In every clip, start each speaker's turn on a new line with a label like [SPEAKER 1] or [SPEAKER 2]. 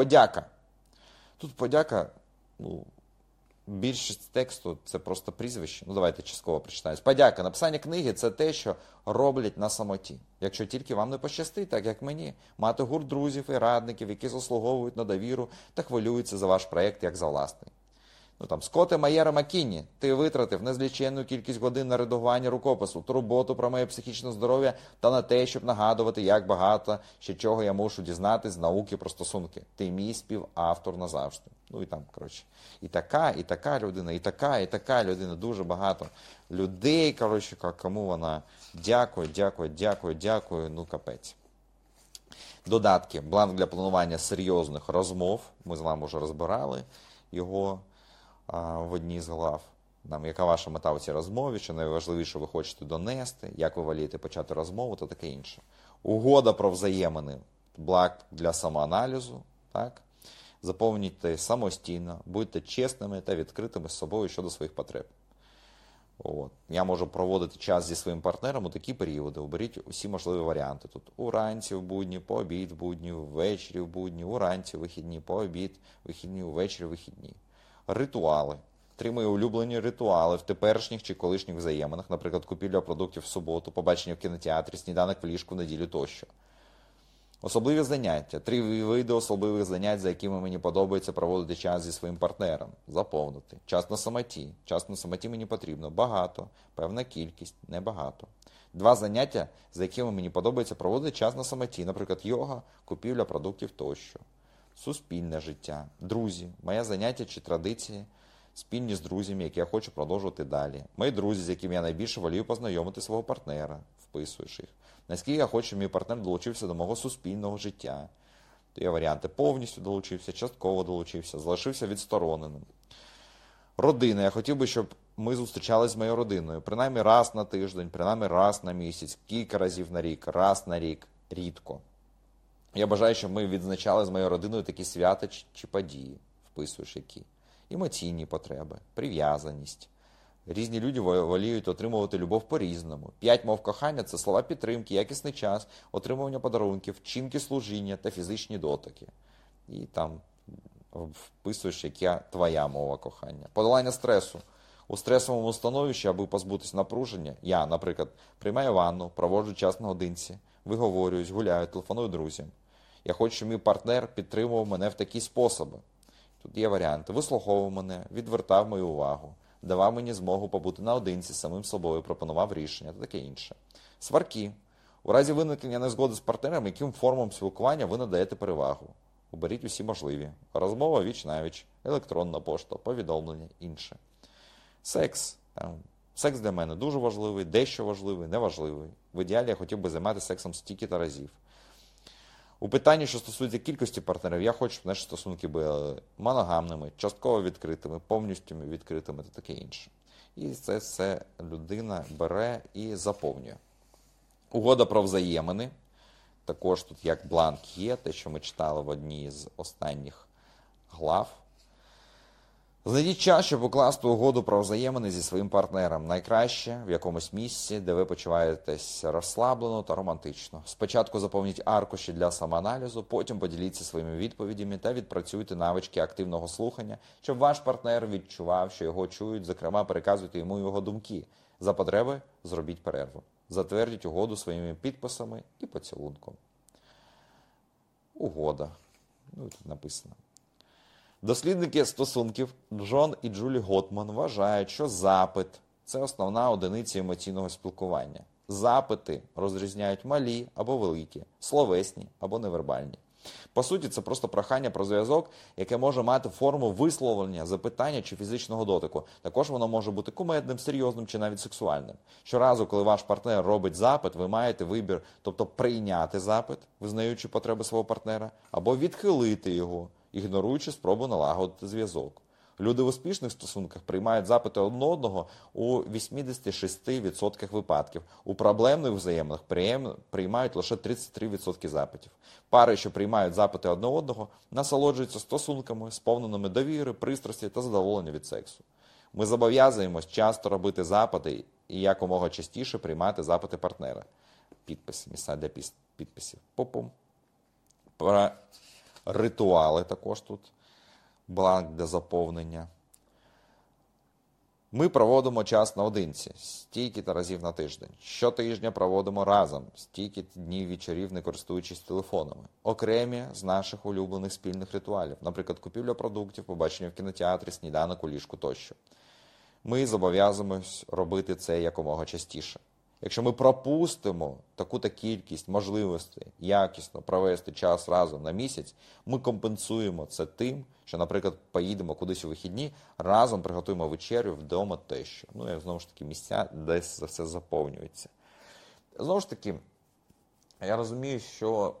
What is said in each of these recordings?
[SPEAKER 1] Подяка. Тут подяка, ну, більшість тексту це просто прізвище. Ну, давайте частково прочитаю. Подяка. Написання книги це те, що роблять на самоті. Якщо тільки вам не пощастить, так як мені, мати гурт друзів і радників, які заслуговують на довіру та хвилюються за ваш проєкт як за власний. Ну там Скоте Маєра Маккіні, ти витратив незліченну кількість годин на редагування рукопису, турботу про моє психічне здоров'я та на те, щоб нагадувати, як багато ще чого я мушу дізнатись з науки про стосунки. Ти мій співавтор назавжди. Ну і там, коротше, і така, і така людина, і така, і така людина. Дуже багато людей. Коротше, кому вона дякую, дякую, дякую, дякую. Ну, капець. Додатки. Бланк для планування серйозних розмов. Ми з вами вже розбирали його в одній з глав. Нам, яка ваша мета у цій розмові, що найважливіше ви хочете донести, як ви волієте почати розмову та таке інше. Угода про взаємини, блак для самоаналізу. так? Заповнюйте самостійно, будьте чесними та відкритими з собою щодо своїх потреб. От. Я можу проводити час зі своїм партнером у такі періоди. Оберіть усі можливі варіанти. Тут уранці в будні, по обід в будні, ввечері в будні, уранці вихідні, по обід, вихідні, ввечері в вихідні ритуали. Три улюблені ритуали в теперішніх чи колишніх взаєминах, наприклад, купівля продуктів в суботу, побачення в кінотеатрі, сніданок в ліжку неділю тощо. Особливі заняття. Три види особливих занять, за якими мені подобається проводити час зі своїм партнером. Заповнити. Час на самоті. Час на самоті мені потрібно. Багато, певна кількість, небагато. Два заняття, за якими мені подобається проводити час на самоті, наприклад, йога, купівля продуктів тощо суспільне життя, друзі, моє заняття чи традиції, спільні з друзями, які я хочу продовжувати далі. Мої друзі, з якими я найбільше волію познайомити свого партнера, вписуєш їх. Наскільки я хочу, щоб мій партнер долучився до мого суспільного життя. То є варіанти повністю долучився, частково долучився, залишився відстороненим. Родина. Я хотів би, щоб ми зустрічалися з моєю родиною. Принаймні раз на тиждень, принаймні раз на місяць, кілька разів на рік, раз на рік, рідко. Я бажаю, щоб ми відзначали з моєю родиною такі свята чи події, вписуєш які. Емоційні потреби, прив'язаність. Різні люди воліють отримувати любов по-різному. П'ять мов кохання це слова підтримки, якісний час, отримування подарунків, вчинки служіння та фізичні дотики. І там вписуєш, яка твоя мова кохання. Подолання стресу. У стресовому становищі, аби позбутися напруження, я, наприклад, приймаю ванну, проводжу час на годинці, виговорююсь, гуляю, телефоную друзям. Я хочу, щоб мій партнер підтримував мене в такі способи. Тут є варіанти. Вислуховував мене, відвертав мою увагу, давав мені змогу побути наодинці з самим собою, пропонував рішення та таке інше. Сварки. У разі виникнення незгоди з партнером, яким формам спілкування ви надаєте перевагу. Оберіть усі можливі. Розмова віч навіч, електронна пошта, повідомлення, інше. Секс. Секс для мене дуже важливий, дещо важливий, неважливий. В ідеалі я хотів би займатися сексом стільки та разів. У питанні, що стосується кількості партнерів, я хочу, щоб наші стосунки були моногамними, частково відкритими, повністю відкритими та таке інше. І це все людина бере і заповнює. Угода про взаємини. Також тут як бланк є, те, що ми читали в одній з останніх глав. Знайдіть час, щоб укласти угоду про взаємини зі своїм партнером. Найкраще в якомусь місці, де ви почуваєтесь розслаблено та романтично. Спочатку заповніть аркуші для самоаналізу, потім поділіться своїми відповідями та відпрацюйте навички активного слухання, щоб ваш партнер відчував, що його чують, зокрема, переказуйте йому його думки. За потреби зробіть перерву. Затвердіть угоду своїми підписами і поцілунком. Угода. Ну, тут написано. Дослідники стосунків Джон і Джулі Готман вважають, що запит це основна одиниця емоційного спілкування. Запити розрізняють малі або великі, словесні або невербальні. По суті, це просто прохання про зв'язок, яке може мати форму висловлення, запитання чи фізичного дотику. Також воно може бути кумедним, серйозним чи навіть сексуальним. Щоразу, коли ваш партнер робить запит, ви маєте вибір, тобто прийняти запит, визнаючи потреби свого партнера, або відхилити його ігноруючи спробу налагодити зв'язок. Люди в успішних стосунках приймають запити одне одного у 86% випадків. У проблемних взаєминах приймають лише 33% запитів. Пари, що приймають запити одне одного, насолоджуються стосунками, сповненими довіри, пристрасті та задоволення від сексу. Ми зобов'язуємось часто робити запити і якомога частіше приймати запити партнера. Підпис, місця для підписів. Попум. Ритуали також тут, бланк для заповнення. Ми проводимо час наодинці, стільки та разів на тиждень. Щотижня проводимо разом, стільки днів вечорів, не користуючись телефонами. Окремі з наших улюблених спільних ритуалів, наприклад, купівля продуктів, побачення в кінотеатрі, сніданок у ліжку тощо. Ми зобов'язуємось робити це якомога частіше. Якщо ми пропустимо таку-то кількість можливостей якісно провести час разом на місяць, ми компенсуємо це тим, що, наприклад, поїдемо кудись у вихідні, разом приготуємо вечерю вдома тещо. Ну, як знову ж таки, місця десь за все заповнюється. Знову ж таки, я розумію, що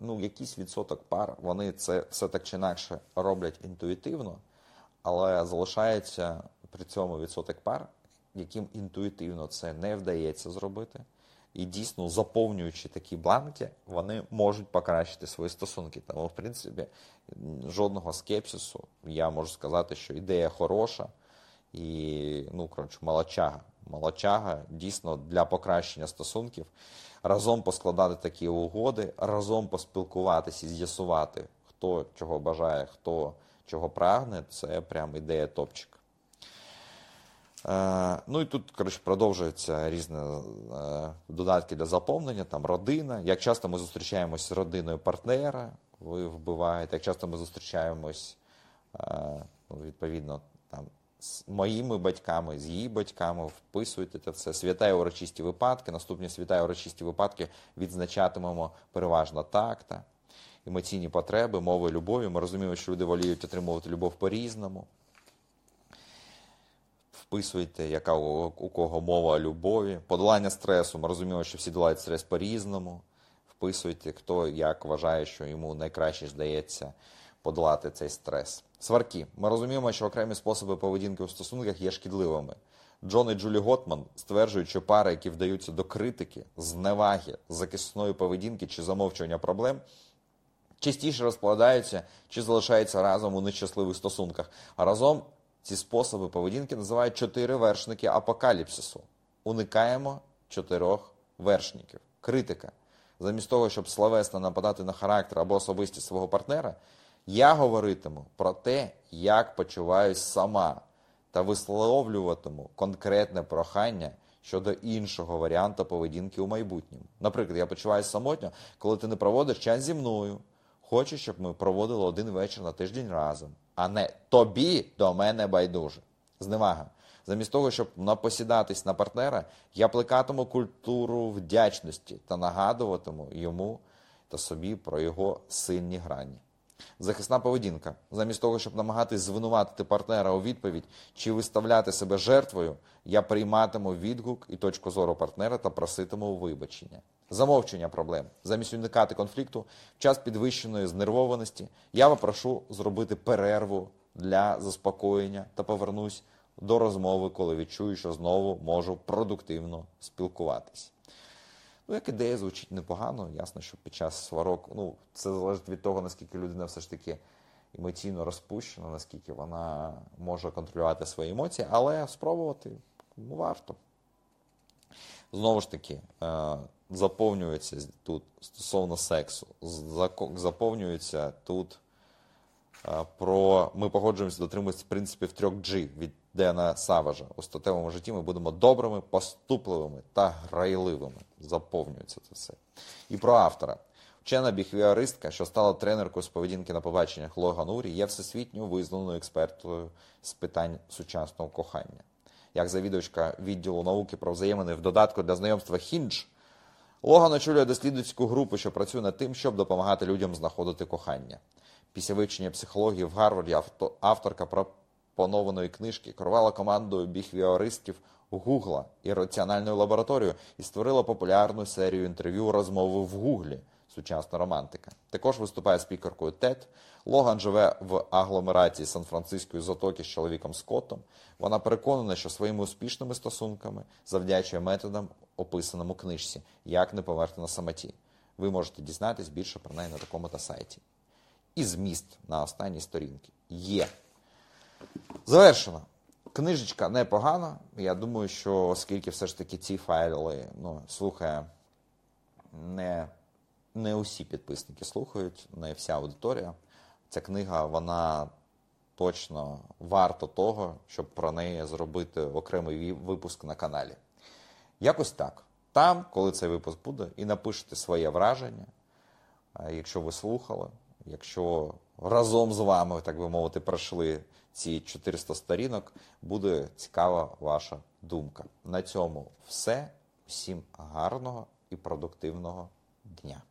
[SPEAKER 1] ну, якийсь відсоток пар, вони це все так чи інакше роблять інтуїтивно, але залишається при цьому відсоток пар, яким інтуїтивно це не вдається зробити. І дійсно, заповнюючи такі бланки, вони можуть покращити свої стосунки. Тому, в принципі, жодного скепсису я можу сказати, що ідея хороша і, ну, коротше, молочага. Молочага дійсно для покращення стосунків. Разом поскладати такі угоди, разом поспілкуватися і з'ясувати, хто чого бажає, хто чого прагне, це прям ідея топчик. Е, ну і тут коротше, продовжуються різні е, додатки для заповнення, там родина. Як часто ми зустрічаємось з родиною партнера, ви вбиваєте, як часто ми зустрічаємось е, ну, відповідно там, з моїми батьками, з її батьками, вписуєте це все. Свята і урочисті випадки. Наступні свята і урочисті випадки відзначатимемо переважно такта, емоційні потреби, мови любові. Ми розуміємо, що люди воліють отримувати любов по-різному вписуйте, яка у, у кого мова любові. Подолання стресу. Ми розуміємо, що всі долають стрес по-різному. Вписуйте, хто як вважає, що йому найкраще здається подолати цей стрес. Сварки. Ми розуміємо, що окремі способи поведінки у стосунках є шкідливими. Джон і Джулі Готман стверджують, що пари, які вдаються до критики, зневаги, закисної поведінки чи замовчування проблем, частіше розкладаються чи залишаються разом у нещасливих стосунках. А разом ці способи поведінки називають чотири вершники апокаліпсису. Уникаємо чотирьох вершників. Критика. Замість того, щоб словесно нападати на характер або особистість свого партнера, я говоритиму про те, як почуваюсь сама, та висловлюватиму конкретне прохання щодо іншого варіанту поведінки у майбутньому. Наприклад, я почуваюся самотньо, коли ти не проводиш час зі мною. Хочу, щоб ми проводили один вечір на тиждень разом а не тобі до мене байдуже. Зневага. Замість того, щоб напосідатись на партнера, я плекатиму культуру вдячності та нагадуватиму йому та собі про його сильні грані. Захисна поведінка. Замість того, щоб намагатись звинуватити партнера у відповідь чи виставляти себе жертвою, я прийматиму відгук і точку зору партнера та проситиму вибачення. Замовчення проблем. Замість уникати конфлікту, в час підвищеної знервованості, я попрошу зробити перерву для заспокоєння та повернусь до розмови, коли відчую, що знову можу продуктивно спілкуватись. Ну, як ідея звучить непогано, ясно, що під час сварок, ну, це залежить від того, наскільки людина все ж таки емоційно розпущена, наскільки вона може контролювати свої емоції, але спробувати ну, варто. Знову ж таки, е, заповнюється тут стосовно сексу, заповнюється тут про ми погоджуємося дотримуватися принципів 3G від Дена Саважа. У статевому житті ми будемо добрими, поступливими та грайливими. Заповнюється це все. І про автора. Вчена біхвіористка, що стала тренеркою з поведінки на побаченнях Логан Урі, є всесвітньо визнаною експертою з питань сучасного кохання. Як завідувачка відділу науки про взаємини в додатку для знайомства Хіндж, Логан очолює дослідницьку групу, що працює над тим, щоб допомагати людям знаходити кохання. Після вивчення психології в Гарварді авторка пропонованої книжки керувала командою біхвіористів Гугла і раціональною лабораторією і створила популярну серію інтерв'ю розмови в Гуглі. Сучасна романтика. Також виступає спікеркою ТЕД. Логан живе в агломерації Сан-Франциської затоки з чоловіком Скоттом. Вона переконана, що своїми успішними стосунками завдячує методам, описаним у книжці, як не поверти на самоті. Ви можете дізнатись більше про неї на такому та сайті. І зміст на останній сторінці є. Завершено. Книжечка непогана. Я думаю, що оскільки все ж таки ці файли ну, слухає не не усі підписники слухають, не вся аудиторія. Ця книга, вона точно варта того, щоб про неї зробити окремий випуск на каналі. Якось так. Там, коли цей випуск буде, і напишете своє враження, якщо ви слухали, якщо разом з вами, так би мовити, пройшли ці 400 сторінок, буде цікава ваша думка. На цьому все. Всім гарного і продуктивного дня.